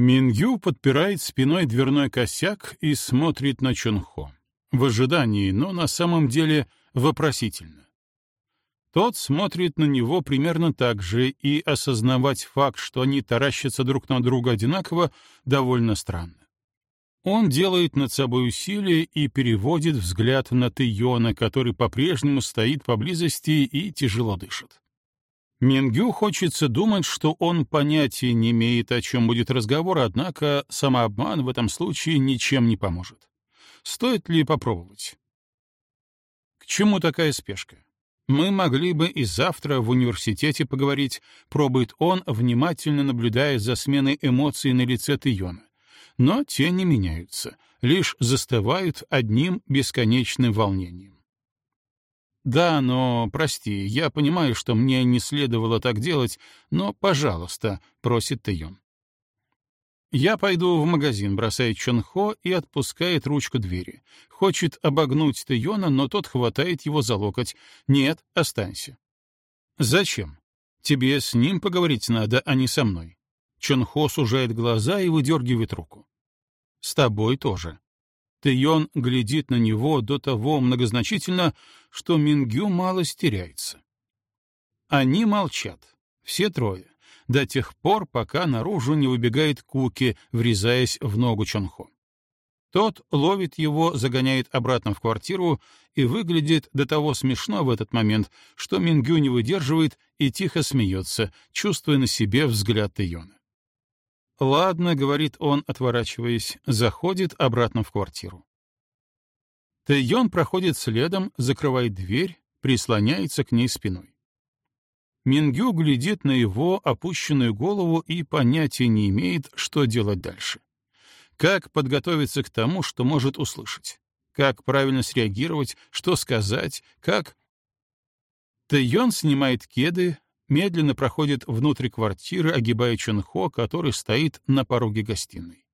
Мингю подпирает спиной дверной косяк и смотрит на Чонхо. В ожидании, но на самом деле вопросительно. Тот смотрит на него примерно так же, и осознавать факт, что они таращатся друг на друга одинаково, довольно странно. Он делает над собой усилие и переводит взгляд на Тэйона, который по-прежнему стоит поблизости и тяжело дышит. Мингю хочется думать, что он понятия не имеет, о чем будет разговор, однако самообман в этом случае ничем не поможет. Стоит ли попробовать? К чему такая спешка? Мы могли бы и завтра в университете поговорить, пробует он, внимательно наблюдая за сменой эмоций на лице Тиона. Но те не меняются, лишь застывают одним бесконечным волнением. «Да, но, прости, я понимаю, что мне не следовало так делать, но, пожалуйста», — просит Тэйон. «Я пойду в магазин», — бросает Чонхо и отпускает ручку двери. Хочет обогнуть Тэйона, но тот хватает его за локоть. «Нет, останься». «Зачем? Тебе с ним поговорить надо, а не со мной». Чонхо сужает глаза и выдергивает руку. «С тобой тоже». Тэйон глядит на него до того многозначительно, что Мингю мало стеряется. Они молчат, все трое до тех пор, пока наружу не выбегает Куки, врезаясь в ногу Чонхо. Тот ловит его, загоняет обратно в квартиру и выглядит до того смешно в этот момент, что Мингю не выдерживает и тихо смеется, чувствуя на себе взгляд Тэйона. «Ладно», — говорит он, отворачиваясь, заходит обратно в квартиру. Тэйон проходит следом, закрывает дверь, прислоняется к ней спиной. Мингю глядит на его опущенную голову и понятия не имеет, что делать дальше. Как подготовиться к тому, что может услышать? Как правильно среагировать, что сказать, как... Тэйон снимает кеды, медленно проходит внутрь квартиры, огибая Чунхо, который стоит на пороге гостиной.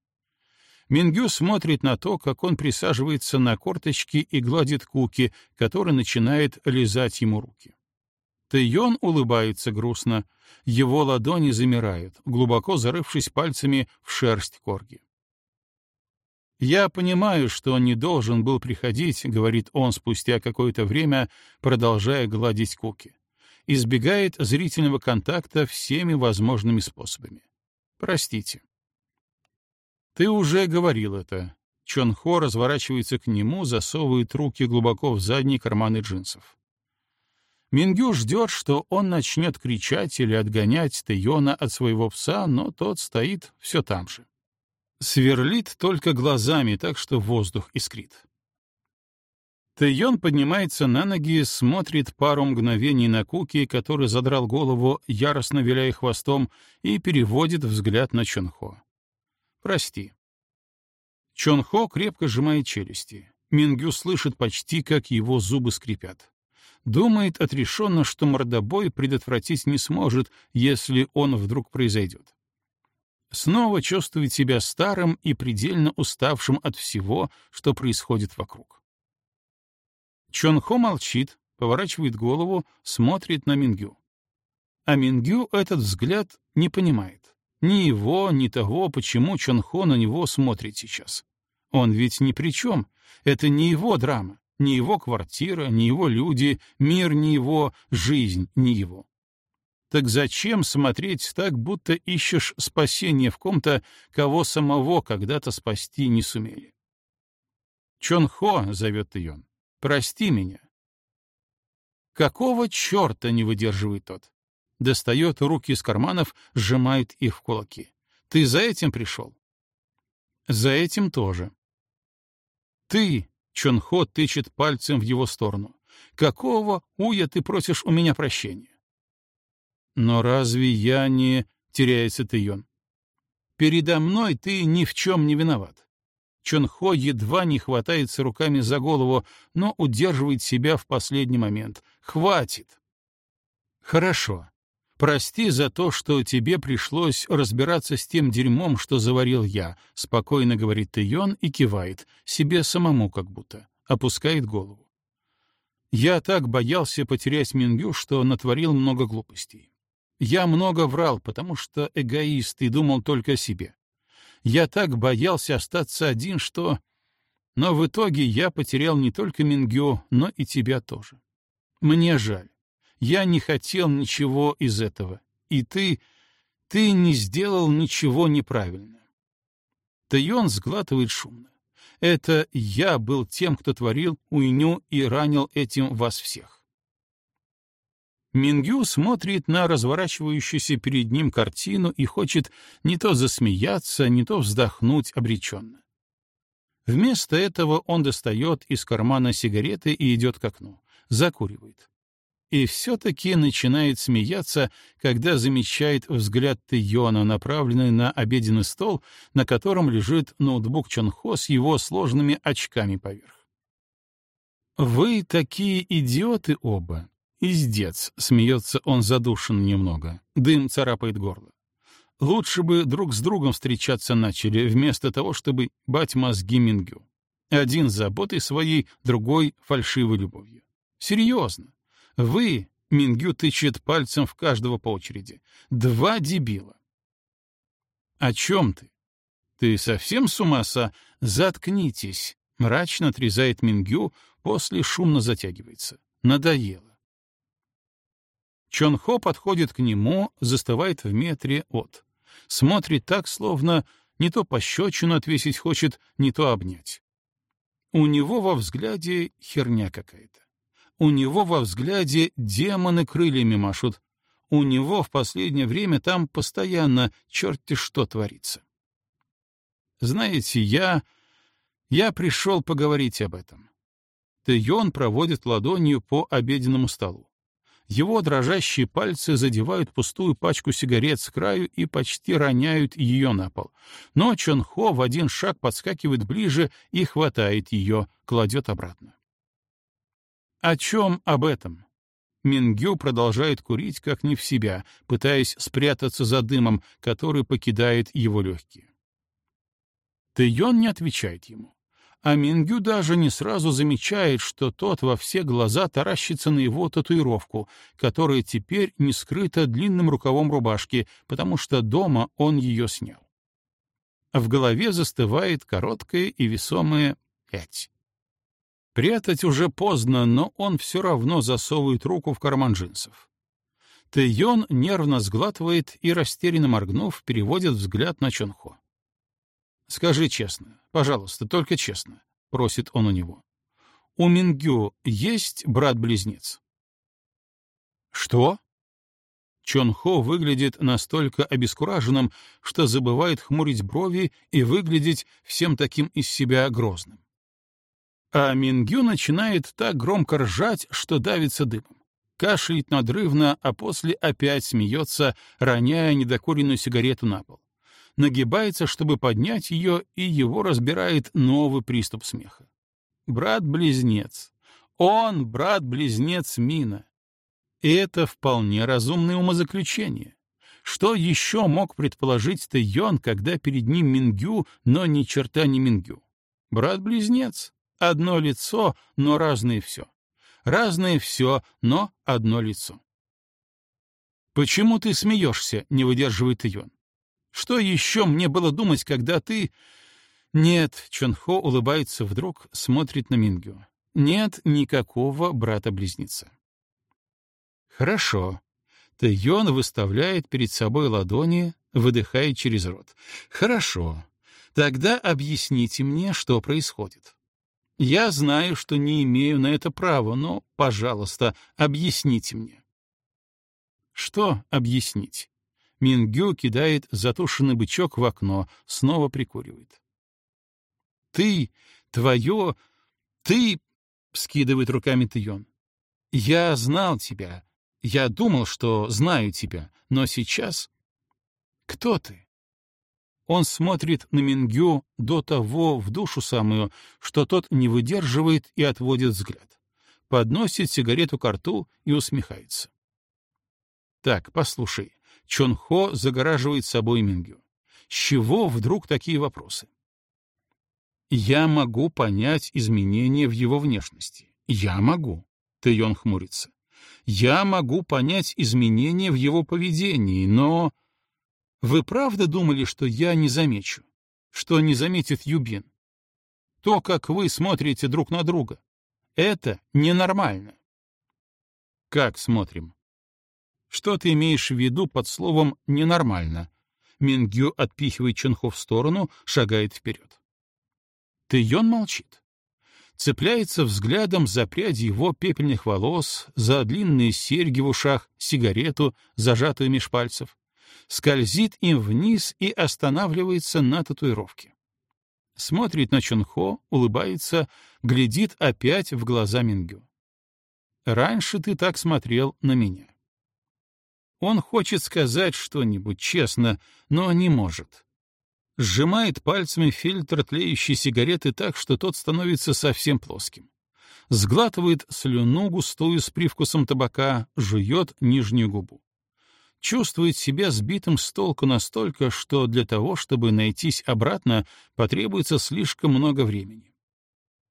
Мингю смотрит на то, как он присаживается на корточки и гладит Куки, который начинает лизать ему руки. Тэйон улыбается грустно. Его ладони замирают, глубоко зарывшись пальцами в шерсть корги. «Я понимаю, что он не должен был приходить», — говорит он спустя какое-то время, продолжая гладить Куки. Избегает зрительного контакта всеми возможными способами. «Простите». «Ты уже говорил это». Чон Хо разворачивается к нему, засовывает руки глубоко в задние карманы джинсов. Мингю ждет, что он начнет кричать или отгонять Тэйона от своего пса, но тот стоит все там же. Сверлит только глазами, так что воздух искрит. Тэйон поднимается на ноги, смотрит пару мгновений на Куки, который задрал голову, яростно виляя хвостом, и переводит взгляд на Чонхо. «Прости». Чонхо крепко сжимает челюсти. Мингю слышит почти, как его зубы скрипят. Думает отрешенно, что мордобой предотвратить не сможет, если он вдруг произойдет. Снова чувствует себя старым и предельно уставшим от всего, что происходит вокруг. Чонхо молчит, поворачивает голову, смотрит на Мингю. А Мингю этот взгляд не понимает. Ни его, ни того, почему Чонхо на него смотрит сейчас. Он ведь ни при чем. Это не его драма. Ни его квартира, ни его люди, мир не его, жизнь не его. Так зачем смотреть так, будто ищешь спасение в ком-то, кого самого когда-то спасти не сумели? Чон-Хо, — зовет ее, — прости меня. Какого черта не выдерживает тот? Достает руки из карманов, сжимает их в кулаки. Ты за этим пришел? За этим тоже. Ты, Чонхо тычет пальцем в его сторону. «Какого уя ты просишь у меня прощения?» «Но разве я не...» — теряется Тэйон. «Передо мной ты ни в чем не виноват». Чонхо едва не хватается руками за голову, но удерживает себя в последний момент. «Хватит!» «Хорошо. Прости за то, что тебе пришлось разбираться с тем дерьмом, что заварил я, спокойно говорит Тэйон и кивает, себе самому как будто, опускает голову. Я так боялся потерять Мингю, что натворил много глупостей. Я много врал, потому что эгоист и думал только о себе. Я так боялся остаться один, что... Но в итоге я потерял не только Мингю, но и тебя тоже. Мне жаль. Я не хотел ничего из этого. И ты... ты не сделал ничего неправильно. Тайон сглатывает шумно. Это я был тем, кто творил уйню и ранил этим вас всех. Мингю смотрит на разворачивающуюся перед ним картину и хочет не то засмеяться, не то вздохнуть обреченно. Вместо этого он достает из кармана сигареты и идет к окну. Закуривает. И все-таки начинает смеяться, когда замечает взгляд Тэйона, направленный на обеденный стол, на котором лежит ноутбук Чонхо с его сложными очками поверх. «Вы такие идиоты оба!» «Издец!» — смеется он задушен немного. Дым царапает горло. Лучше бы друг с другом встречаться начали, вместо того, чтобы бать мозги Мингю. Один заботой своей, другой — фальшивой любовью. Серьезно. Вы, Мингю тычет пальцем в каждого по очереди, два дебила. О чем ты? Ты совсем с ума со? Заткнитесь, мрачно отрезает Мингю, после шумно затягивается. Надоело. Чонхо подходит к нему, застывает в метре от. Смотрит так, словно не то пощечину отвесить хочет, не то обнять. У него во взгляде херня какая-то. У него во взгляде демоны крыльями машут. У него в последнее время там постоянно черти что творится. Знаете, я... Я пришел поговорить об этом. Тэйон проводит ладонью по обеденному столу. Его дрожащие пальцы задевают пустую пачку сигарет с краю и почти роняют ее на пол. Но Чон Хо в один шаг подскакивает ближе и хватает ее, кладет обратно. О чем об этом? Мингю продолжает курить как не в себя, пытаясь спрятаться за дымом, который покидает его легкие. Тэйон не отвечает ему. А Мингю даже не сразу замечает, что тот во все глаза таращится на его татуировку, которая теперь не скрыта длинным рукавом рубашки, потому что дома он ее снял. В голове застывает короткое и весомое «пять». Прятать уже поздно, но он все равно засовывает руку в карман джинсов. Тэйон нервно сглатывает и, растерянно моргнув, переводит взгляд на Чонхо. «Скажи честно, пожалуйста, только честно», — просит он у него. «У Мингю есть брат-близнец?» «Что?» Чонхо выглядит настолько обескураженным, что забывает хмурить брови и выглядеть всем таким из себя грозным. А Мингю начинает так громко ржать, что давится дымом. Кашляет надрывно, а после опять смеется, роняя недокуренную сигарету на пол. Нагибается, чтобы поднять ее, и его разбирает новый приступ смеха. Брат-близнец. Он брат-близнец Мина. И это вполне разумное умозаключение. Что еще мог предположить Тэйон, когда перед ним Мингю, но ни черта не Мингю? Брат-близнец. Одно лицо, но разное все. Разное все, но одно лицо. «Почему ты смеешься?» — не выдерживает Ион. «Что еще мне было думать, когда ты...» «Нет», — Чонхо улыбается вдруг, смотрит на Мингю. «Нет никакого брата-близнеца». «Хорошо». Тэйон выставляет перед собой ладони, выдыхая через рот. «Хорошо. Тогда объясните мне, что происходит». Я знаю, что не имею на это права, но, пожалуйста, объясните мне. Что объяснить? Мингю кидает затушенный бычок в окно, снова прикуривает. Ты, твое, ты, скидывает руками Тион. Я знал тебя. Я думал, что знаю тебя, но сейчас... Кто ты? Он смотрит на Мингю до того в душу самую, что тот не выдерживает и отводит взгляд. Подносит сигарету к рту и усмехается. Так, послушай, Чонхо загораживает собой Мингю. С чего вдруг такие вопросы? Я могу понять изменения в его внешности. Я могу. Тэйон хмурится. Я могу понять изменения в его поведении, но... Вы правда думали, что я не замечу? что не заметит Юбин. То, как вы смотрите друг на друга. Это ненормально. Как смотрим? Что ты имеешь в виду под словом «ненормально»? Мингю отпихивает Чунхо в сторону, шагает вперед. Тэйон молчит. Цепляется взглядом за прядь его пепельных волос, за длинные серьги в ушах, сигарету, зажатую меж пальцев. Скользит им вниз и останавливается на татуировке. Смотрит на Чунхо, улыбается, глядит опять в глаза Мингю. «Раньше ты так смотрел на меня». Он хочет сказать что-нибудь честно, но не может. Сжимает пальцами фильтр тлеющей сигареты так, что тот становится совсем плоским. Сглатывает слюну густую с привкусом табака, жует нижнюю губу. Чувствует себя сбитым с толку настолько, что для того, чтобы найтись обратно, потребуется слишком много времени.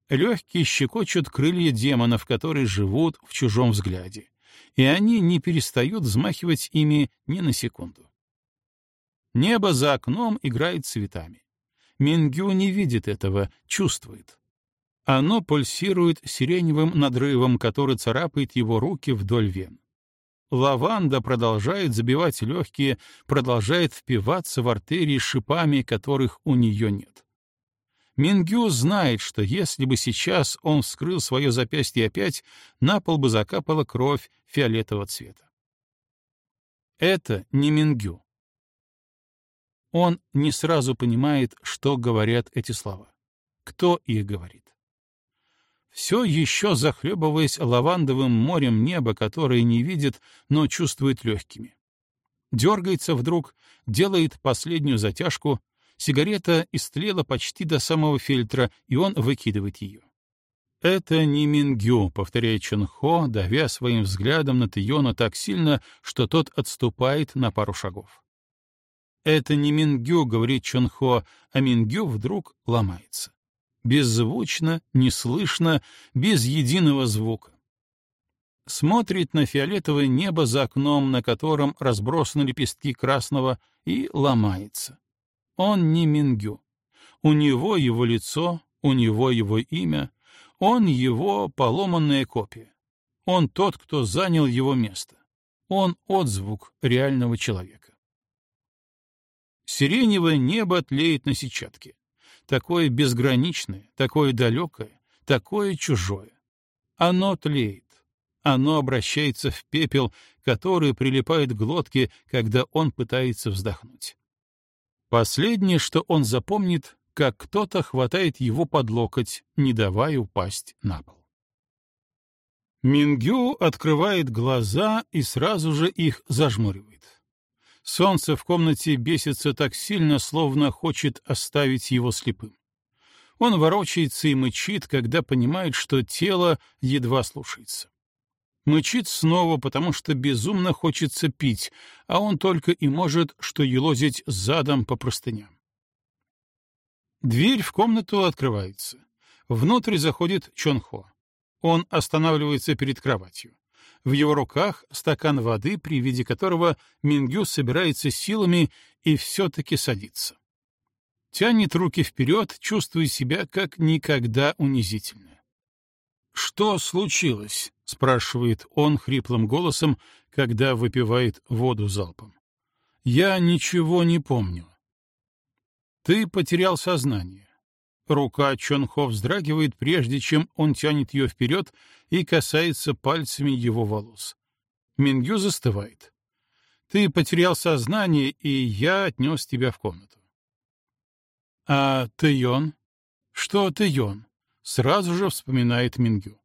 Легкие щекочут крылья демонов, которые живут в чужом взгляде и они не перестают взмахивать ими ни на секунду. Небо за окном играет цветами. Мингю не видит этого, чувствует. Оно пульсирует сиреневым надрывом, который царапает его руки вдоль вен. Лаванда продолжает забивать легкие, продолжает впиваться в артерии шипами, которых у нее нет. Мингю знает, что если бы сейчас он вскрыл свое запястье опять, на пол бы закапала кровь фиолетового цвета. Это не Мингю. Он не сразу понимает, что говорят эти слова. Кто их говорит? Все еще захлебываясь лавандовым морем неба, которое не видит, но чувствует легкими. Дергается вдруг, делает последнюю затяжку, Сигарета истлела почти до самого фильтра, и он выкидывает ее. «Это не Мингю», — повторяет Чунхо, давя своим взглядом на Тиона так сильно, что тот отступает на пару шагов. «Это не Мингю», — говорит Чунхо, а Мингю вдруг ломается. Беззвучно, неслышно, без единого звука. Смотрит на фиолетовое небо за окном, на котором разбросаны лепестки красного, и ломается. Он не Мингю. У него его лицо, у него его имя, он его поломанная копия. Он тот, кто занял его место. Он отзвук реального человека. Сиреневое небо тлеет на сетчатке. Такое безграничное, такое далекое, такое чужое. Оно тлеет. Оно обращается в пепел, который прилипает к глотке, когда он пытается вздохнуть. Последнее, что он запомнит, как кто-то хватает его под локоть, не давая упасть на пол. Мингю открывает глаза и сразу же их зажмуривает. Солнце в комнате бесится так сильно, словно хочет оставить его слепым. Он ворочается и мычит, когда понимает, что тело едва слушается. Мычит снова, потому что безумно хочется пить, а он только и может что елозить задом по простыням. Дверь в комнату открывается. Внутрь заходит Чонхо. Он останавливается перед кроватью. В его руках стакан воды, при виде которого Мингю собирается силами и все-таки садится. Тянет руки вперед, чувствуя себя как никогда унизительно. «Что случилось?» — спрашивает он хриплым голосом, когда выпивает воду залпом. «Я ничего не помню». «Ты потерял сознание». Рука Чонхо вздрагивает, прежде чем он тянет ее вперед и касается пальцами его волос. Мингю застывает. «Ты потерял сознание, и я отнес тебя в комнату». «А Тэйон? Что Тэйон?» Сразу же вспоминает Мингю.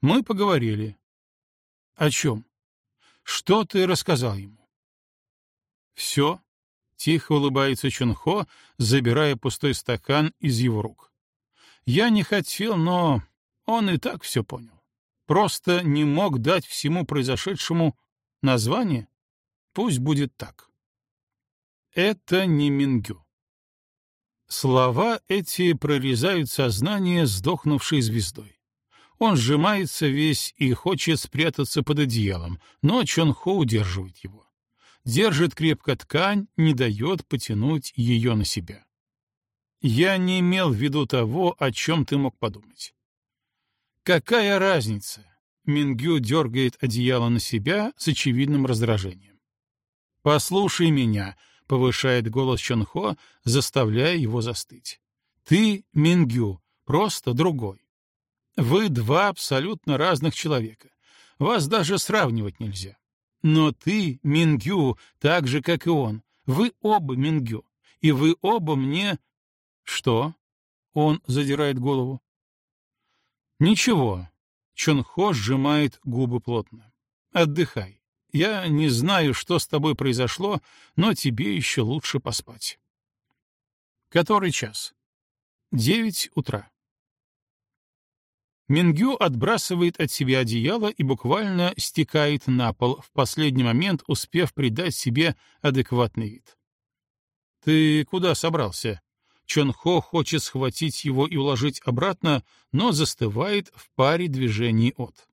Мы поговорили. О чем? Что ты рассказал ему? Все. Тихо улыбается Чунхо, забирая пустой стакан из его рук. Я не хотел, но он и так все понял. Просто не мог дать всему произошедшему название. Пусть будет так. Это не Мингю. Слова эти прорезают сознание сдохнувшей звездой. Он сжимается весь и хочет спрятаться под одеялом, но Чонхо удерживает его. Держит крепко ткань, не дает потянуть ее на себя. Я не имел в виду того, о чем ты мог подумать. Какая разница? Мингю дергает одеяло на себя с очевидным раздражением. «Послушай меня», — повышает голос Чонхо, заставляя его застыть. «Ты Мингю, просто другой. Вы два абсолютно разных человека. Вас даже сравнивать нельзя. Но ты Мингю, так же, как и он. Вы оба Мингю. И вы оба мне... Что? Он задирает голову. Ничего. Чонхо сжимает губы плотно. Отдыхай. Я не знаю, что с тобой произошло, но тебе еще лучше поспать. Который час? Девять утра. Мингю отбрасывает от себя одеяло и буквально стекает на пол, в последний момент успев придать себе адекватный вид. «Ты куда собрался?» Чон Хо хочет схватить его и уложить обратно, но застывает в паре движений от.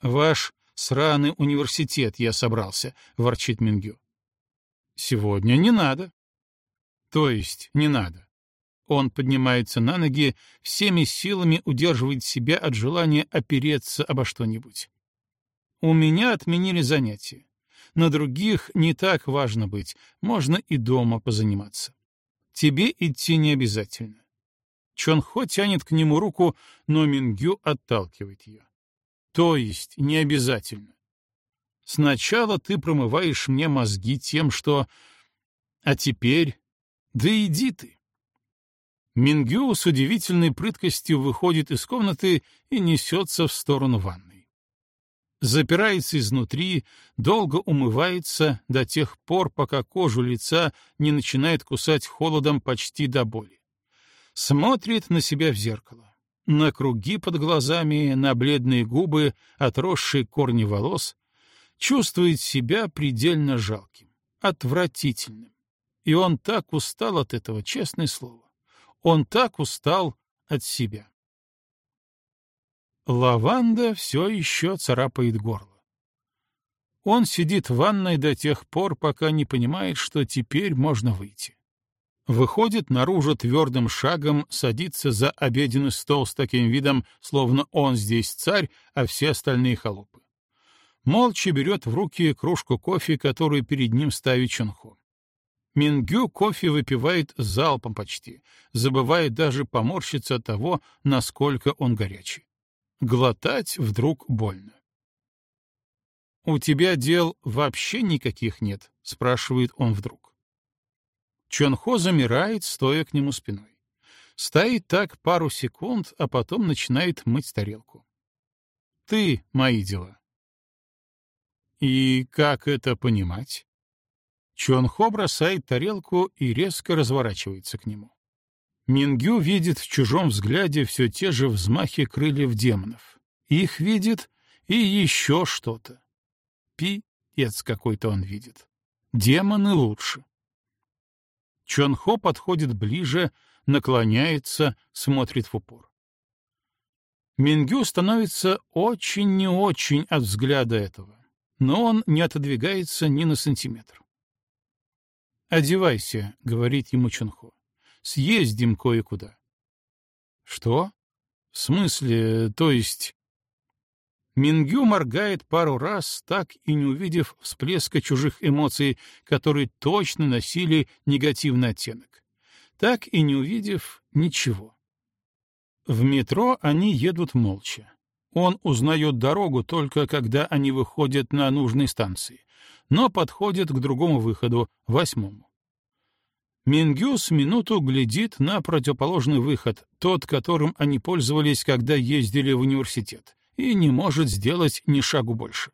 «Ваш сраный университет я собрался», — ворчит Мингю. «Сегодня не надо». «То есть не надо?» Он поднимается на ноги, всеми силами удерживает себя от желания опереться обо что-нибудь. У меня отменили занятия. На других не так важно быть, можно и дома позаниматься. Тебе идти не обязательно. Чонхо тянет к нему руку, но Мингю отталкивает ее. То есть не обязательно. Сначала ты промываешь мне мозги тем, что... А теперь... Да иди ты. Мингю с удивительной прыткостью выходит из комнаты и несется в сторону ванной. Запирается изнутри, долго умывается до тех пор, пока кожу лица не начинает кусать холодом почти до боли. Смотрит на себя в зеркало. На круги под глазами, на бледные губы, отросшие корни волос. Чувствует себя предельно жалким, отвратительным. И он так устал от этого, честное слово. Он так устал от себя. Лаванда все еще царапает горло. Он сидит в ванной до тех пор, пока не понимает, что теперь можно выйти. Выходит наружу твердым шагом, садится за обеденный стол с таким видом, словно он здесь царь, а все остальные холопы. Молча берет в руки кружку кофе, которую перед ним ставит Чунхо. Мингю кофе выпивает залпом почти, забывая даже поморщиться от того, насколько он горячий. Глотать вдруг больно. «У тебя дел вообще никаких нет?» — спрашивает он вдруг. Чонхо замирает, стоя к нему спиной. Стоит так пару секунд, а потом начинает мыть тарелку. «Ты — мои дела». «И как это понимать?» Чонхо бросает тарелку и резко разворачивается к нему. Мингю видит в чужом взгляде все те же взмахи крыльев демонов. Их видит и еще что-то. Пи-ец какой-то он видит. Демоны лучше. Чонхо подходит ближе, наклоняется, смотрит в упор. Мингю становится очень не очень от взгляда этого, но он не отодвигается ни на сантиметр. «Одевайся», — говорит ему Чунхо. «Съездим кое-куда». «Что? В смысле, то есть...» Мингю моргает пару раз, так и не увидев всплеска чужих эмоций, которые точно носили негативный оттенок. Так и не увидев ничего. В метро они едут молча. Он узнает дорогу только когда они выходят на нужной станции, но подходит к другому выходу, восьмому. Мингюс минуту глядит на противоположный выход, тот, которым они пользовались, когда ездили в университет, и не может сделать ни шагу больше.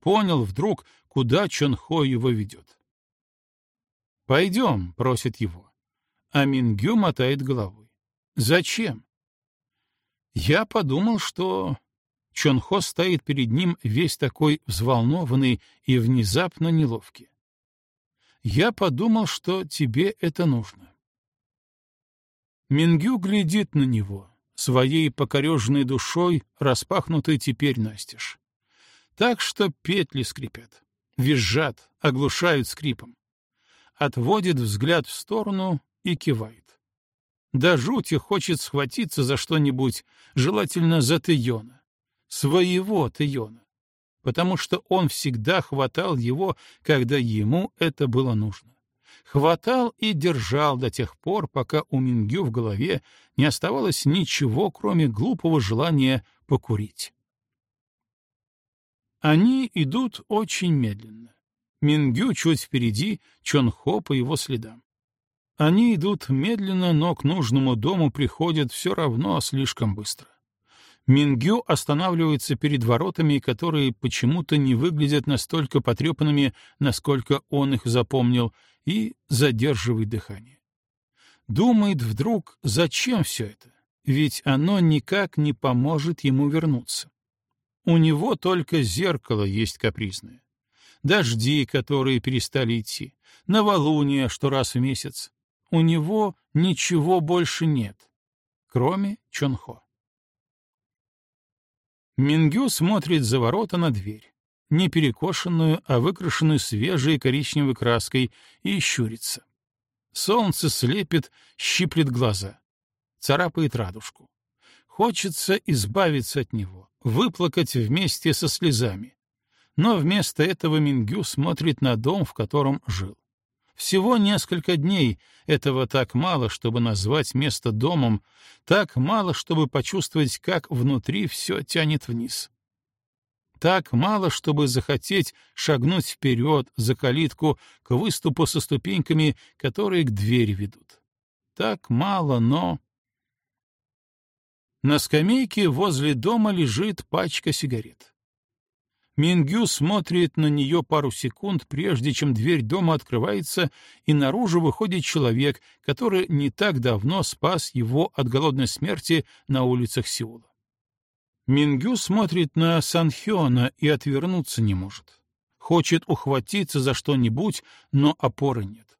Понял вдруг, куда Чонхо его ведет. «Пойдем», — просит его. А Мингю мотает головой. «Зачем?» Я подумал, что Чонхо стоит перед ним весь такой взволнованный и внезапно неловкий. Я подумал, что тебе это нужно. Мингю глядит на него, своей покореженной душой, распахнутой теперь настежь. Так что петли скрипят, визжат, оглушают скрипом. Отводит взгляд в сторону и кивает. До жути хочет схватиться за что-нибудь, желательно за Тейона. Своего Тейона. Потому что он всегда хватал его, когда ему это было нужно. Хватал и держал до тех пор, пока у Мингю в голове не оставалось ничего, кроме глупого желания покурить. Они идут очень медленно. Мингю чуть впереди, Чонхо по его следам. Они идут медленно, но к нужному дому приходят все равно слишком быстро. Мингю останавливается перед воротами, которые почему-то не выглядят настолько потрепанными, насколько он их запомнил, и задерживает дыхание. Думает вдруг, зачем все это? Ведь оно никак не поможет ему вернуться. У него только зеркало есть капризное. Дожди, которые перестали идти, новолуние, что раз в месяц. У него ничего больше нет, кроме Чонхо. Мингю смотрит за ворота на дверь, не перекошенную, а выкрашенную свежей коричневой краской, и щурится. Солнце слепит, щиплет глаза, царапает радужку. Хочется избавиться от него, выплакать вместе со слезами. Но вместо этого Мингю смотрит на дом, в котором жил. Всего несколько дней, этого так мало, чтобы назвать место домом, так мало, чтобы почувствовать, как внутри все тянет вниз. Так мало, чтобы захотеть шагнуть вперед за калитку к выступу со ступеньками, которые к двери ведут. Так мало, но... На скамейке возле дома лежит пачка сигарет. Мингю смотрит на нее пару секунд, прежде чем дверь дома открывается, и наружу выходит человек, который не так давно спас его от голодной смерти на улицах Сеула. Мингю смотрит на Санхёна и отвернуться не может. Хочет ухватиться за что-нибудь, но опоры нет.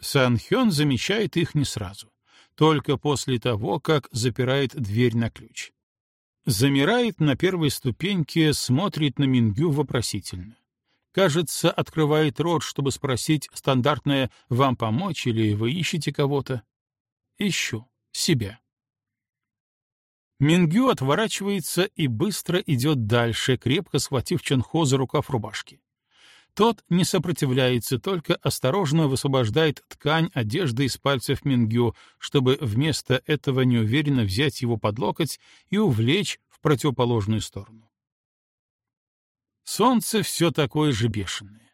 Санхён замечает их не сразу, только после того, как запирает дверь на ключ. Замирает на первой ступеньке, смотрит на Мингю вопросительно. Кажется, открывает рот, чтобы спросить стандартное «Вам помочь» или «Вы ищете кого-то?» «Ищу. Себя». Мингю отворачивается и быстро идет дальше, крепко схватив Чонхо за рукав рубашки. Тот не сопротивляется, только осторожно высвобождает ткань одежды из пальцев Мингю, чтобы вместо этого неуверенно взять его под локоть и увлечь в противоположную сторону. Солнце все такое же бешеное.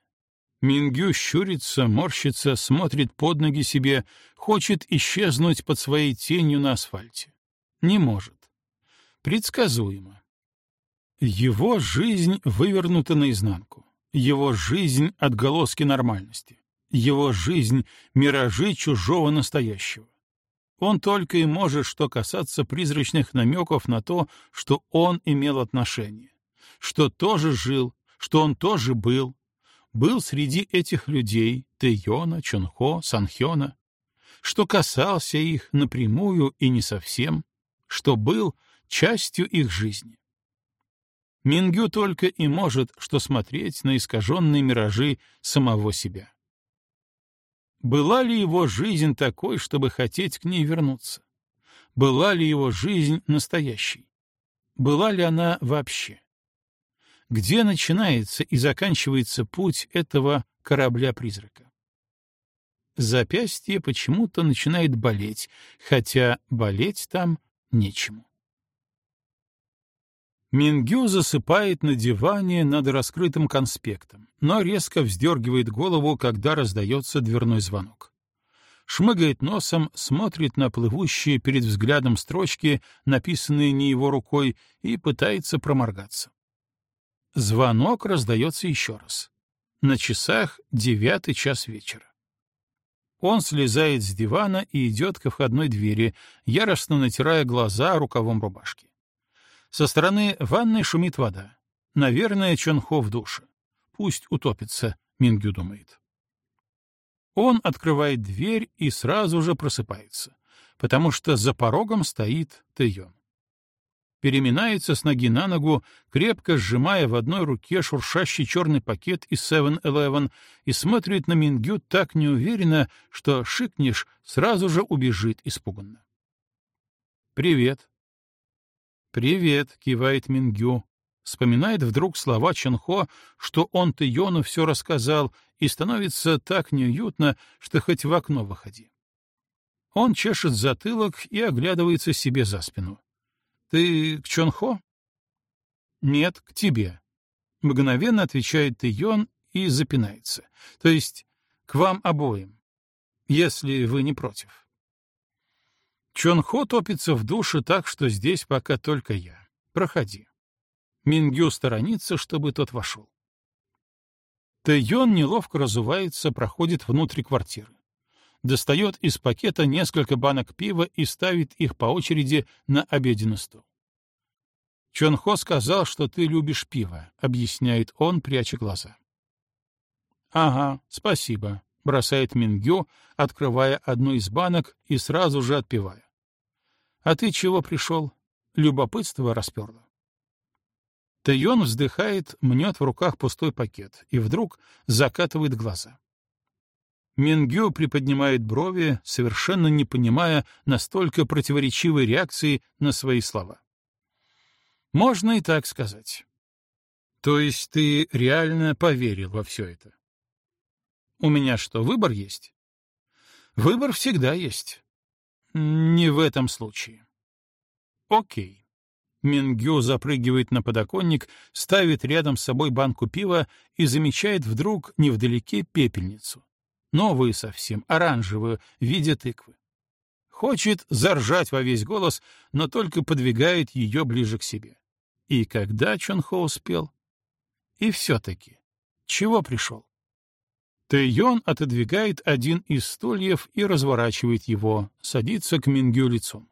Мингю щурится, морщится, смотрит под ноги себе, хочет исчезнуть под своей тенью на асфальте. Не может. Предсказуемо. Его жизнь вывернута наизнанку. Его жизнь — отголоски нормальности. Его жизнь — миражи чужого настоящего. Он только и может что касаться призрачных намеков на то, что он имел отношение, что тоже жил, что он тоже был, был среди этих людей Тэйона, Чонхо, Санхёна, что касался их напрямую и не совсем, что был частью их жизни. Мингю только и может что смотреть на искаженные миражи самого себя. Была ли его жизнь такой, чтобы хотеть к ней вернуться? Была ли его жизнь настоящей? Была ли она вообще? Где начинается и заканчивается путь этого корабля-призрака? Запястье почему-то начинает болеть, хотя болеть там нечему. Мингю засыпает на диване над раскрытым конспектом, но резко вздергивает голову, когда раздается дверной звонок. Шмыгает носом, смотрит на плывущие перед взглядом строчки, написанные не его рукой, и пытается проморгаться. Звонок раздается еще раз. На часах девятый час вечера. Он слезает с дивана и идет ко входной двери, яростно натирая глаза рукавом рубашки. Со стороны ванной шумит вода. Наверное, Чонхо в душе. Пусть утопится, Мингю думает. Он открывает дверь и сразу же просыпается, потому что за порогом стоит Тэйон. переминается с ноги на ногу, крепко сжимая в одной руке шуршащий черный пакет из 7-Eleven и смотрит на Мингю так неуверенно, что шикнешь, сразу же убежит испуганно. «Привет». «Привет», — кивает Мингю. Вспоминает вдруг слова Чонхо, что он Тэйону все рассказал, и становится так неуютно, что хоть в окно выходи. Он чешет затылок и оглядывается себе за спину. «Ты к Чонхо?» «Нет, к тебе», — мгновенно отвечает Тэйон и запинается. «То есть к вам обоим, если вы не против». Чонхо топится в душе так, что здесь пока только я. Проходи. Мингю сторонится, чтобы тот вошел. Тэйон неловко разувается, проходит внутрь квартиры достает из пакета несколько банок пива и ставит их по очереди на обеденный стол. «Чонхо сказал, что ты любишь пиво», — объясняет он, пряча глаза. «Ага, спасибо», — бросает Мингю, открывая одну из банок и сразу же отпивая. «А ты чего пришел?» Любопытство расперло. Тэйон вздыхает, мнет в руках пустой пакет и вдруг закатывает глаза. Мингю приподнимает брови, совершенно не понимая настолько противоречивой реакции на свои слова. Можно и так сказать. То есть ты реально поверил во все это? У меня что, выбор есть? Выбор всегда есть. Не в этом случае. Окей. Мингю запрыгивает на подоконник, ставит рядом с собой банку пива и замечает вдруг невдалеке пепельницу новую совсем, оранжевую, в виде тыквы. Хочет заржать во весь голос, но только подвигает ее ближе к себе. И когда Чонхо успел? И все-таки, чего пришел? Тэйон отодвигает один из стульев и разворачивает его, садится к Мингю лицом.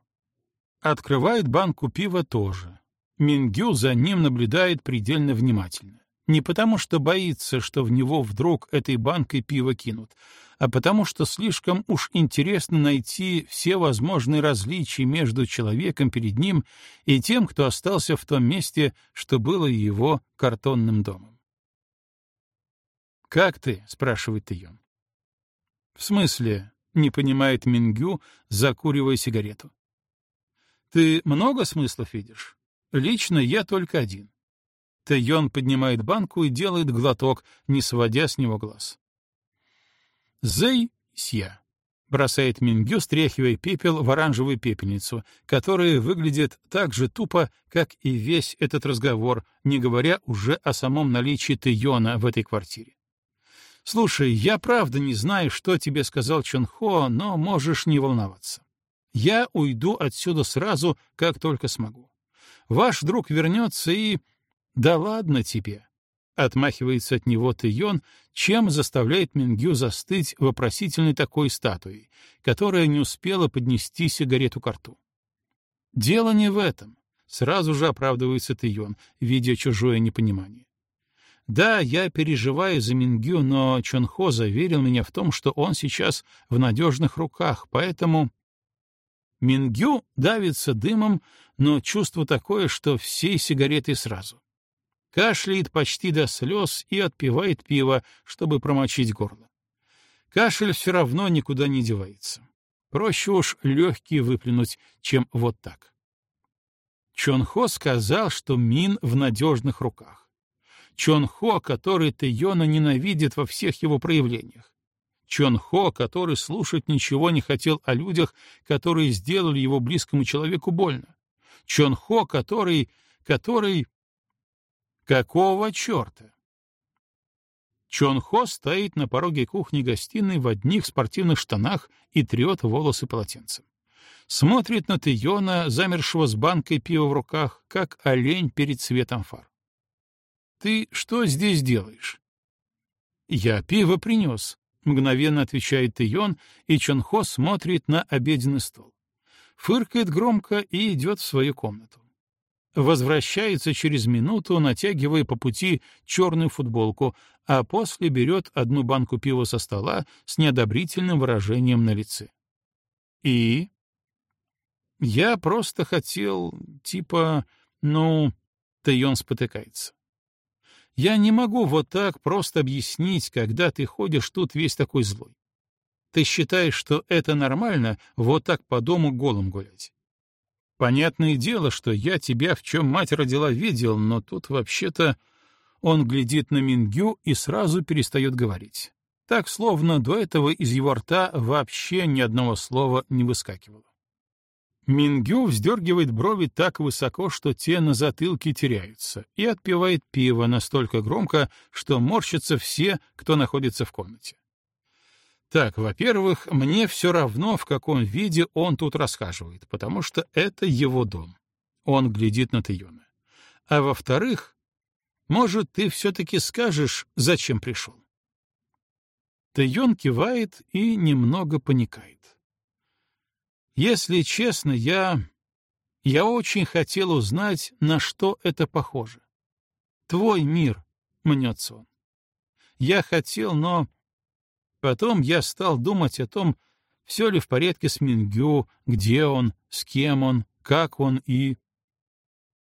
Открывает банку пива тоже. Мингю за ним наблюдает предельно внимательно. Не потому, что боится, что в него вдруг этой банкой пива кинут, а потому что слишком уж интересно найти все возможные различия между человеком перед ним и тем, кто остался в том месте, что было его картонным домом. «Как ты?» — спрашивает ее. «В смысле?» — не понимает Мингю, закуривая сигарету. «Ты много смыслов видишь? Лично я только один. Тэйон поднимает банку и делает глоток, не сводя с него глаз. «Зэй сья», — бросает Мингю, стряхивая пепел в оранжевую пепельницу, которая выглядит так же тупо, как и весь этот разговор, не говоря уже о самом наличии Тэйона в этой квартире. «Слушай, я правда не знаю, что тебе сказал Чонхо, но можешь не волноваться. Я уйду отсюда сразу, как только смогу. Ваш друг вернется и...» «Да ладно тебе!» — отмахивается от него Тэйон, чем заставляет Мингю застыть вопросительной такой статуей, которая не успела поднести сигарету к рту. «Дело не в этом», — сразу же оправдывается Тэйон, видя чужое непонимание. «Да, я переживаю за Мингю, но Чонхо заверил меня в том, что он сейчас в надежных руках, поэтому...» Мингю давится дымом, но чувство такое, что всей сигареты сразу кашляет почти до слез и отпивает пиво, чтобы промочить горло. Кашель все равно никуда не девается. Проще уж легкие выплюнуть, чем вот так. Чонхо сказал, что Мин в надежных руках. Чонхо, который Тэйона ненавидит во всех его проявлениях. Чонхо, который слушать ничего не хотел о людях, которые сделали его близкому человеку больно. Чонхо, который... который... Какого черта? Чон Хо стоит на пороге кухни-гостиной в одних спортивных штанах и трет волосы полотенцем. Смотрит на Тейона, замершего с банкой пива в руках, как олень перед светом фар. «Ты что здесь делаешь?» «Я пиво принес», — мгновенно отвечает Тейон, и Чонхо смотрит на обеденный стол. Фыркает громко и идет в свою комнату возвращается через минуту, натягивая по пути черную футболку, а после берет одну банку пива со стола с неодобрительным выражением на лице. И? Я просто хотел, типа, ну, Тэйон спотыкается. Я не могу вот так просто объяснить, когда ты ходишь тут весь такой злой. Ты считаешь, что это нормально вот так по дому голым гулять? Понятное дело, что я тебя в чем мать родила видел, но тут вообще-то он глядит на Мингю и сразу перестает говорить. Так, словно до этого из его рта вообще ни одного слова не выскакивало. Мингю вздергивает брови так высоко, что те на затылке теряются, и отпивает пиво настолько громко, что морщатся все, кто находится в комнате. Так, во-первых, мне все равно, в каком виде он тут расхаживает, потому что это его дом. Он глядит на Тайона. А во-вторых, может, ты все-таки скажешь, зачем пришел? Тайон кивает и немного паникает. Если честно, я... Я очень хотел узнать, на что это похоже. Твой мир, мнется он. Я хотел, но... Потом я стал думать о том, все ли в порядке с Мингю, где он, с кем он, как он и...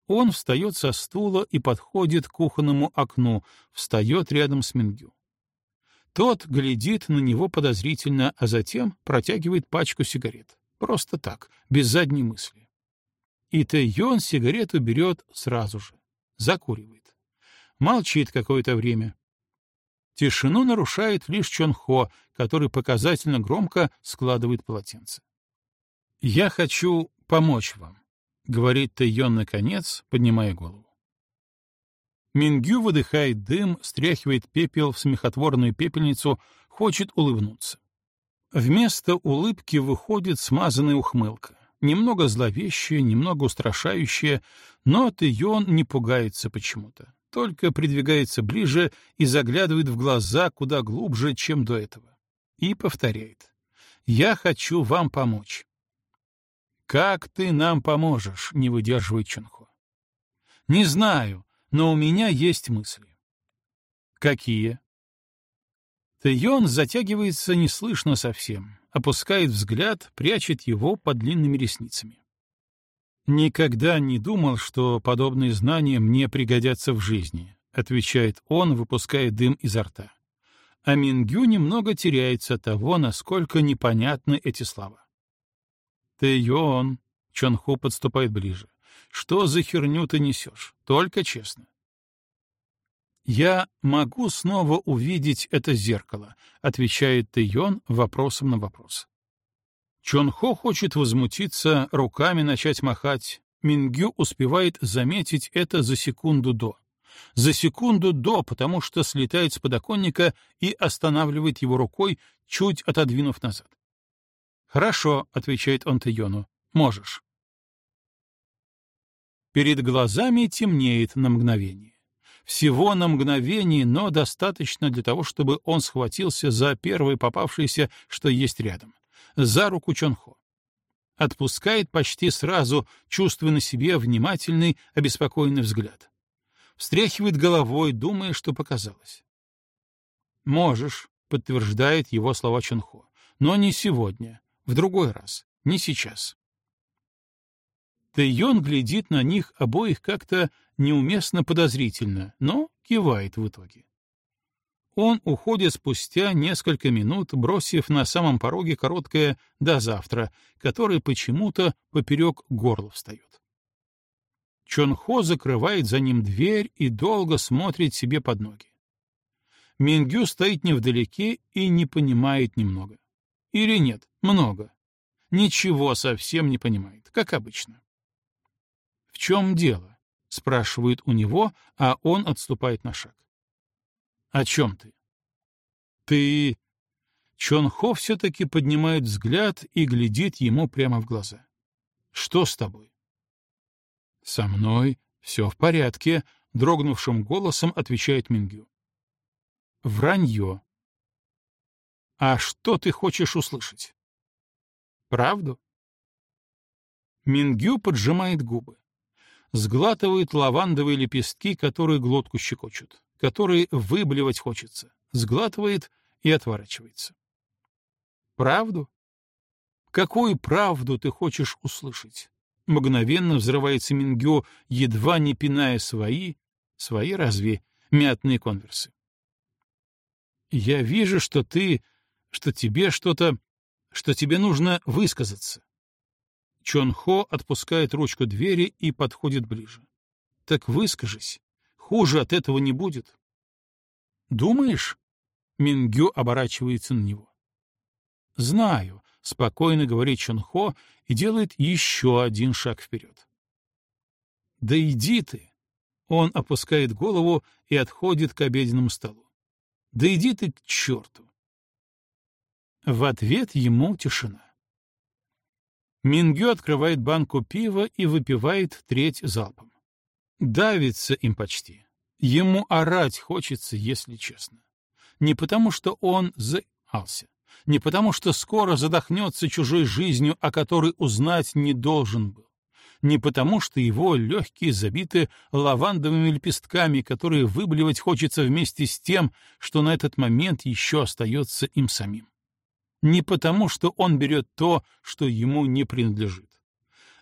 Он встает со стула и подходит к кухонному окну, встает рядом с Мингю. Тот глядит на него подозрительно, а затем протягивает пачку сигарет. Просто так, без задней мысли. И Тэйон сигарету берет сразу же. Закуривает. Молчит какое-то время. Тишину нарушает лишь Чон Хо, который показательно громко складывает полотенце. «Я хочу помочь вам», — говорит Тэйон наконец, поднимая голову. Мингю выдыхает дым, стряхивает пепел в смехотворную пепельницу, хочет улыбнуться. Вместо улыбки выходит смазанная ухмылка, немного зловещая, немного устрашающая, но Тэйон не пугается почему-то, только придвигается ближе и заглядывает в глаза куда глубже, чем до этого. И повторяет. «Я хочу вам помочь». «Как ты нам поможешь?» — не выдерживает Чунхо. «Не знаю, но у меня есть мысли». «Какие?» Тэйон затягивается неслышно совсем, опускает взгляд, прячет его под длинными ресницами. «Никогда не думал, что подобные знания мне пригодятся в жизни», — отвечает он, выпуская дым изо рта. А Мингю немного теряется того, насколько непонятны эти слова. «Тэйон», — Чонху подступает ближе, — «что за херню ты несешь? Только честно». «Я могу снова увидеть это зеркало», — отвечает Тэйон вопросом на вопрос. Чон Хо хочет возмутиться, руками начать махать. Мингю успевает заметить это за секунду до. За секунду до, потому что слетает с подоконника и останавливает его рукой, чуть отодвинув назад. «Хорошо», — отвечает он Тэйону, — «можешь». Перед глазами темнеет на мгновение. Всего на мгновение, но достаточно для того, чтобы он схватился за первое попавшееся, что есть рядом, за руку Чонхо. Отпускает почти сразу, чувствуя на себе внимательный, обеспокоенный взгляд. Встряхивает головой, думая, что показалось. «Можешь», — подтверждает его слова Чонхо, — «но не сегодня, в другой раз, не сейчас». Тэйон глядит на них обоих как-то неуместно подозрительно, но кивает в итоге. Он уходит спустя несколько минут, бросив на самом пороге короткое «до завтра», которое почему-то поперек горла встает. Чонхо закрывает за ним дверь и долго смотрит себе под ноги. Мингю стоит невдалеке и не понимает немного. Или нет, много. Ничего совсем не понимает, как обычно. «В чем дело?» — спрашивает у него, а он отступает на шаг. «О чем ты?» «Ты...» Чон Хо все-таки поднимает взгляд и глядит ему прямо в глаза. «Что с тобой?» «Со мной все в порядке», — дрогнувшим голосом отвечает Мингю. «Вранье». «А что ты хочешь услышать?» «Правду?» Мингю поджимает губы сглатывает лавандовые лепестки, которые глотку щекочут, которые выблевать хочется, сглатывает и отворачивается. Правду? Какую правду ты хочешь услышать? Мгновенно взрывается Мингю, едва не пиная свои, свои разве, мятные конверсы. Я вижу, что ты, что тебе что-то, что тебе нужно высказаться. Чон Хо отпускает ручку двери и подходит ближе. Так выскажись. Хуже от этого не будет. Думаешь? Мингю оборачивается на него. Знаю, спокойно говорит Чон Хо и делает еще один шаг вперед. Да иди ты! Он опускает голову и отходит к обеденному столу. Да иди ты к черту! В ответ ему тишина. Мингю открывает банку пива и выпивает треть залпом. Давится им почти. Ему орать хочется, если честно. Не потому, что он заался, не потому, что скоро задохнется чужой жизнью, о которой узнать не должен был, не потому, что его легкие забиты лавандовыми лепестками, которые выблевать хочется вместе с тем, что на этот момент еще остается им самим. Не потому, что он берет то, что ему не принадлежит,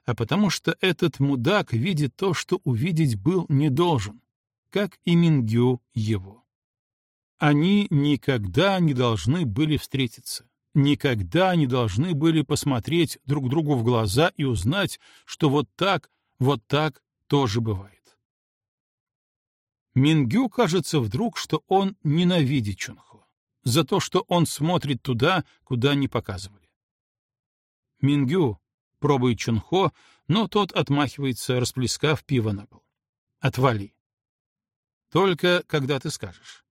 а потому что этот мудак видит то, что увидеть был не должен, как и Мингю его. Они никогда не должны были встретиться, никогда не должны были посмотреть друг другу в глаза и узнать, что вот так, вот так тоже бывает. Мингю кажется вдруг, что он ненавидит Чонхо за то, что он смотрит туда, куда не показывали. Мингю пробует Чонхо, но тот отмахивается, расплескав пиво на пол. Отвали. Только когда ты скажешь.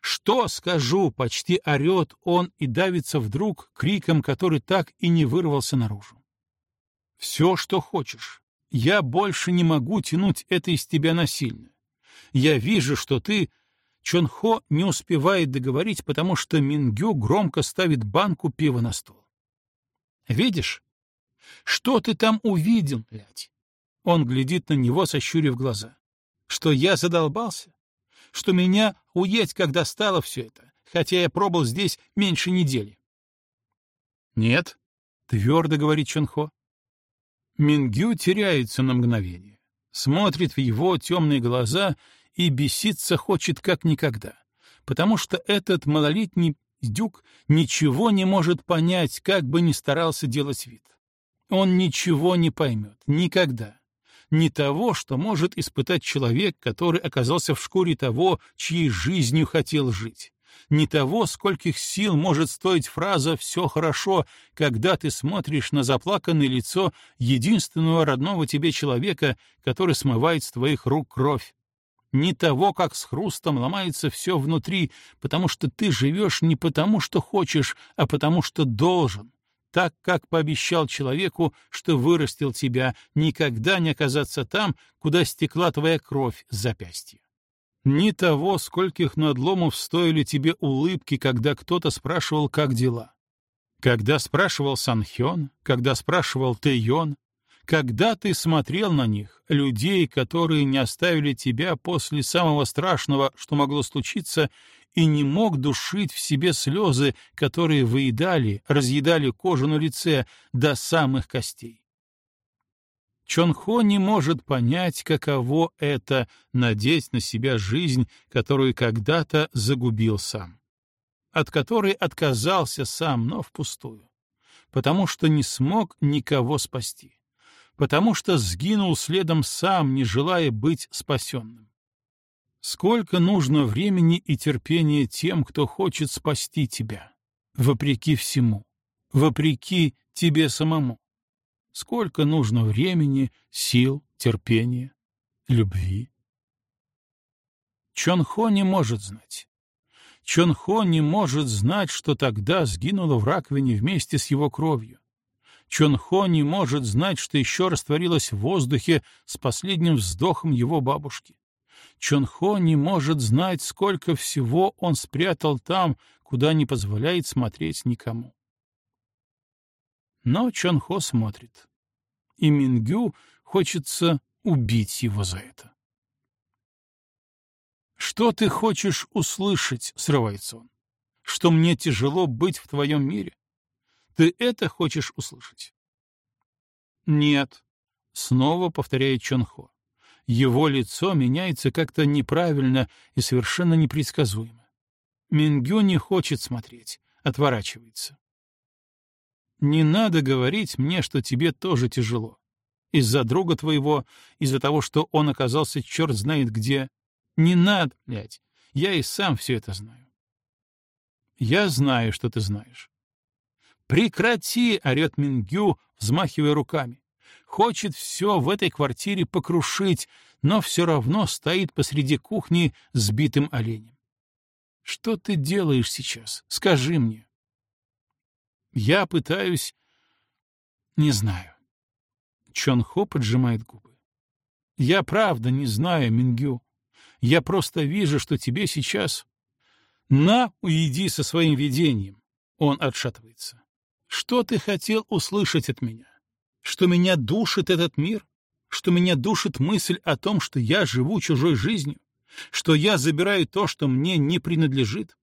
«Что скажу?» — почти орет он и давится вдруг криком, который так и не вырвался наружу. «Все, что хочешь. Я больше не могу тянуть это из тебя насильно. Я вижу, что ты...» Чонхо не успевает договорить, потому что Мингю громко ставит банку пива на стол. «Видишь? Что ты там увидел, блядь?» Он глядит на него, сощурив глаза. «Что я задолбался? что меня уедь, когда стало все это, хотя я пробыл здесь меньше недели. «Нет», — твердо говорит Чонхо. Мингю теряется на мгновение, смотрит в его темные глаза и беситься хочет как никогда, потому что этот малолетний дюк ничего не может понять, как бы ни старался делать вид. Он ничего не поймет, никогда не того, что может испытать человек, который оказался в шкуре того, чьей жизнью хотел жить. Не того, скольких сил может стоить фраза «все хорошо», когда ты смотришь на заплаканное лицо единственного родного тебе человека, который смывает с твоих рук кровь. Не того, как с хрустом ломается все внутри, потому что ты живешь не потому, что хочешь, а потому, что должен так, как пообещал человеку, что вырастил тебя, никогда не оказаться там, куда стекла твоя кровь с запястья. Ни того, скольких надломов стоили тебе улыбки, когда кто-то спрашивал, как дела. Когда спрашивал Санхён, когда спрашивал Тэйон, когда ты смотрел на них, людей, которые не оставили тебя после самого страшного, что могло случиться, и не мог душить в себе слезы, которые выедали, разъедали кожу на лице до самых костей. Чонхо не может понять, каково это — надеть на себя жизнь, которую когда-то загубил сам, от которой отказался сам, но впустую, потому что не смог никого спасти потому что сгинул следом сам, не желая быть спасенным. Сколько нужно времени и терпения тем, кто хочет спасти тебя, вопреки всему, вопреки тебе самому? Сколько нужно времени, сил, терпения, любви? Чонхо не может знать. Чонхо не может знать, что тогда сгинула в раковине вместе с его кровью, Чонхо не может знать, что еще растворилось в воздухе с последним вздохом его бабушки. Чонхо не может знать, сколько всего он спрятал там, куда не позволяет смотреть никому. Но Чонхо смотрит. И Мингю хочется убить его за это. «Что ты хочешь услышать?» — срывается он. «Что мне тяжело быть в твоем мире? Ты это хочешь услышать? Нет, снова повторяет Чонхо. Его лицо меняется как-то неправильно и совершенно непредсказуемо. Мингю не хочет смотреть, отворачивается. Не надо говорить мне, что тебе тоже тяжело. Из-за друга твоего, из-за того, что он оказался черт знает где. Не надо, блядь. Я и сам все это знаю. Я знаю, что ты знаешь. Прекрати, орет Мингю, взмахивая руками. Хочет все в этой квартире покрушить, но все равно стоит посреди кухни с битым оленем. Что ты делаешь сейчас? Скажи мне. Я пытаюсь... Не знаю. Чон Хо поджимает губы. Я правда не знаю, Мингю. Я просто вижу, что тебе сейчас... На, уйди со своим видением. Он отшатывается. Что ты хотел услышать от меня? Что меня душит этот мир? Что меня душит мысль о том, что я живу чужой жизнью? Что я забираю то, что мне не принадлежит?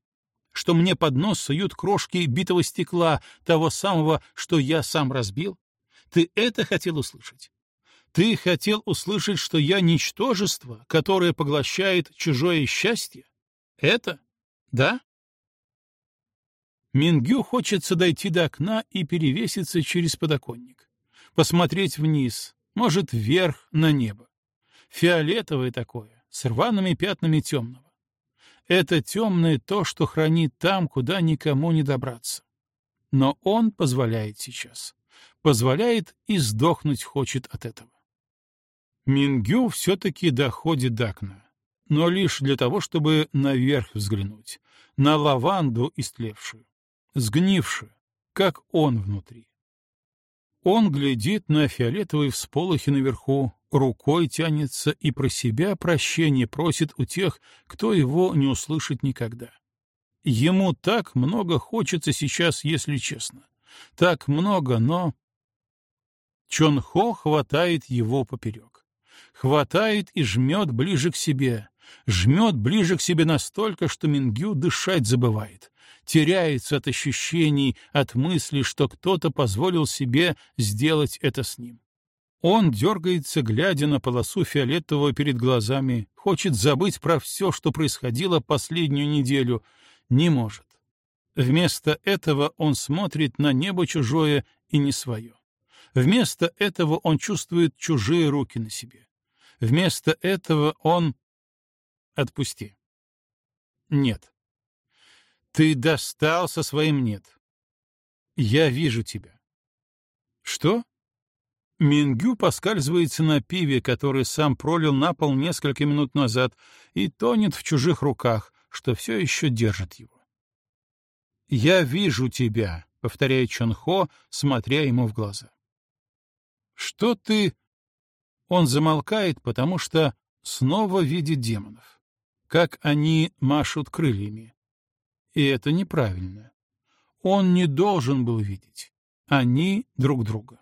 Что мне под нос суют крошки битого стекла, того самого, что я сам разбил? Ты это хотел услышать? Ты хотел услышать, что я ничтожество, которое поглощает чужое счастье? Это? Да? Мингю хочется дойти до окна и перевеситься через подоконник. Посмотреть вниз, может, вверх на небо. Фиолетовое такое, с рваными пятнами темного. Это темное то, что хранит там, куда никому не добраться. Но он позволяет сейчас. Позволяет и сдохнуть хочет от этого. Мингю все-таки доходит до окна, но лишь для того, чтобы наверх взглянуть, на лаванду истлевшую, сгнившую, как он внутри. Он глядит на фиолетовые всполохи наверху, рукой тянется и про себя прощение просит у тех, кто его не услышит никогда. Ему так много хочется сейчас, если честно. Так много, но... Чон Хо хватает его поперек хватает и жмет ближе к себе, жмет ближе к себе настолько, что Мингю дышать забывает, теряется от ощущений, от мысли, что кто-то позволил себе сделать это с ним. Он дергается, глядя на полосу фиолетового перед глазами, хочет забыть про все, что происходило последнюю неделю, не может. Вместо этого он смотрит на небо чужое и не свое. Вместо этого он чувствует чужие руки на себе. Вместо этого он... Отпусти. Нет. Ты достал со своим «нет». Я вижу тебя. Что? Мингю поскальзывается на пиве, который сам пролил на пол несколько минут назад, и тонет в чужих руках, что все еще держит его. «Я вижу тебя», — повторяет Чонхо, смотря ему в глаза. «Что ты...» Он замолкает, потому что снова видит демонов. Как они машут крыльями. И это неправильно. Он не должен был видеть. Они друг друга.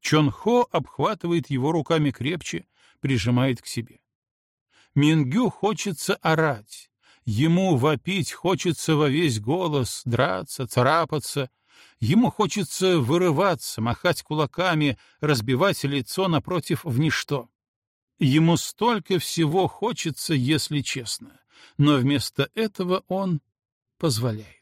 Чонхо обхватывает его руками крепче, прижимает к себе. Мингю хочется орать. Ему вопить хочется во весь голос, драться, царапаться, Ему хочется вырываться, махать кулаками, разбивать лицо напротив в ничто. Ему столько всего хочется, если честно, но вместо этого он позволяет.